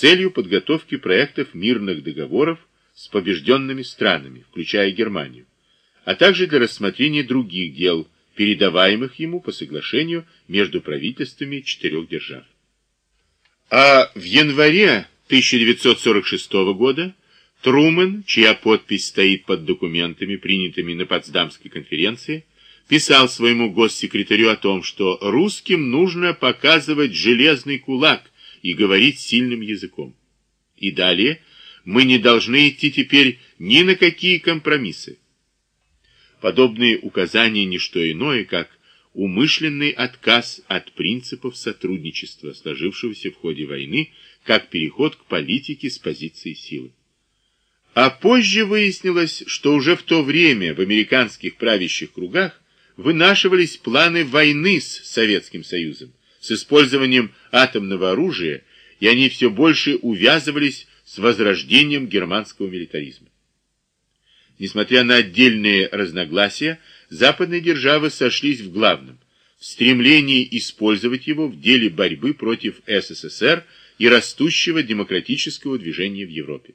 целью подготовки проектов мирных договоров с побежденными странами, включая Германию, а также для рассмотрения других дел, передаваемых ему по соглашению между правительствами четырех держав. А в январе 1946 года Трумэн, чья подпись стоит под документами, принятыми на Потсдамской конференции, писал своему госсекретарю о том, что русским нужно показывать железный кулак и говорить сильным языком. И далее мы не должны идти теперь ни на какие компромиссы. Подобные указания не что иное, как умышленный отказ от принципов сотрудничества, сложившегося в ходе войны, как переход к политике с позиции силы. А позже выяснилось, что уже в то время в американских правящих кругах вынашивались планы войны с Советским Союзом, с использованием атомного оружия, и они все больше увязывались с возрождением германского милитаризма. Несмотря на отдельные разногласия, западные державы сошлись в главном – в стремлении использовать его в деле борьбы против СССР и растущего демократического движения в Европе.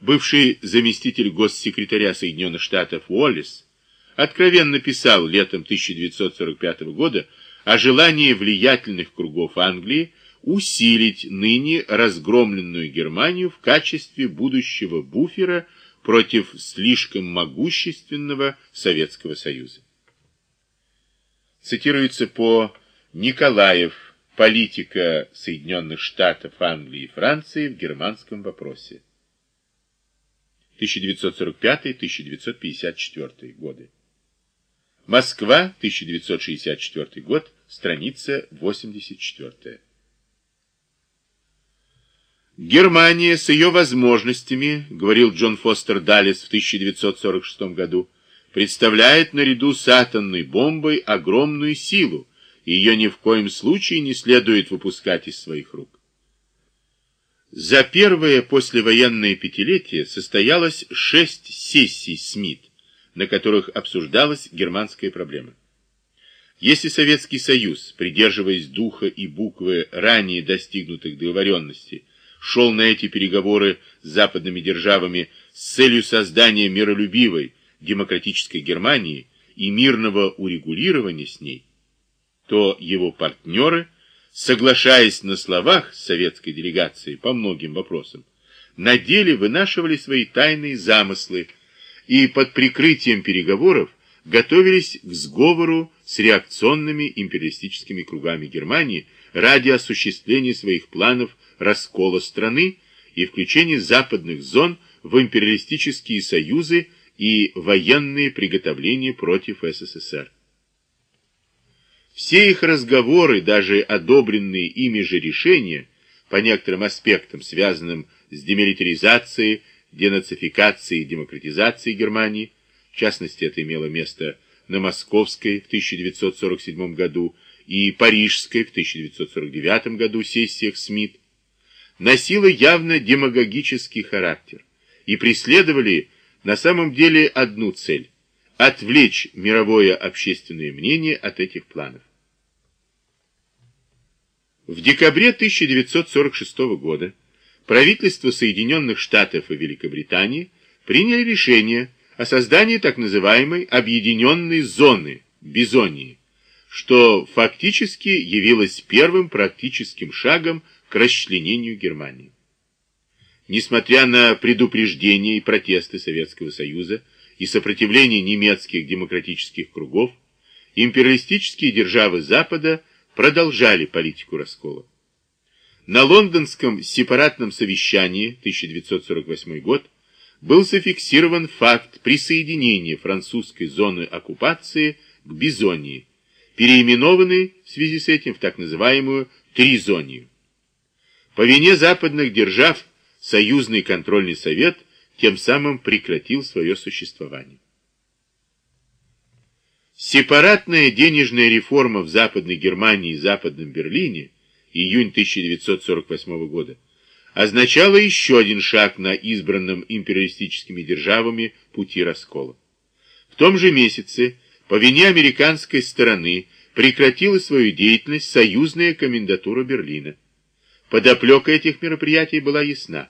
Бывший заместитель госсекретаря Соединенных Штатов Уоллес откровенно писал летом 1945 года о желании влиятельных кругов Англии усилить ныне разгромленную Германию в качестве будущего буфера против слишком могущественного Советского Союза. Цитируется по Николаев «Политика Соединенных Штатов, Англии и Франции в германском вопросе». 1945-1954 годы. Москва, 1964 год, страница 84. Германия с ее возможностями, говорил Джон Фостер Даллес в 1946 году, представляет наряду с атомной бомбой огромную силу, и ее ни в коем случае не следует выпускать из своих рук. За первое послевоенное пятилетие состоялось шесть сессий СМИТ, на которых обсуждалась германская проблема. Если Советский Союз, придерживаясь духа и буквы ранее достигнутых договоренностей, шел на эти переговоры с западными державами с целью создания миролюбивой демократической Германии и мирного урегулирования с ней, то его партнеры, соглашаясь на словах с советской делегацией по многим вопросам, на деле вынашивали свои тайные замыслы и под прикрытием переговоров готовились к сговору с реакционными империалистическими кругами Германии ради осуществления своих планов раскола страны и включения западных зон в империалистические союзы и военные приготовления против СССР. Все их разговоры, даже одобренные ими же решения, по некоторым аспектам, связанным с демилитаризацией, денацификацией и демократизацией Германии, в частности, это имело место на Московской в 1947 году и Парижской в 1949 году сессиях СМИТ, носила явно демагогический характер и преследовали на самом деле одну цель – отвлечь мировое общественное мнение от этих планов. В декабре 1946 года правительство Соединенных Штатов и Великобритании приняли решение о создании так называемой объединенной зоны Бизонии, что фактически явилось первым практическим шагом к расчленению Германии. Несмотря на предупреждения и протесты Советского Союза и сопротивление немецких демократических кругов, империалистические державы Запада продолжали политику раскола. На лондонском сепаратном совещании 1948 год был зафиксирован факт присоединения французской зоны оккупации к Бизонии, переименованной в связи с этим в так называемую Тризонию. По вине западных держав Союзный контрольный совет тем самым прекратил свое существование. Сепаратная денежная реформа в Западной Германии и Западном Берлине июнь 1948 года означала еще один шаг на избранном империалистическими державами пути раскола. В том же месяце по вине американской стороны прекратила свою деятельность союзная комендатура Берлина. Подоплека этих мероприятий была ясна.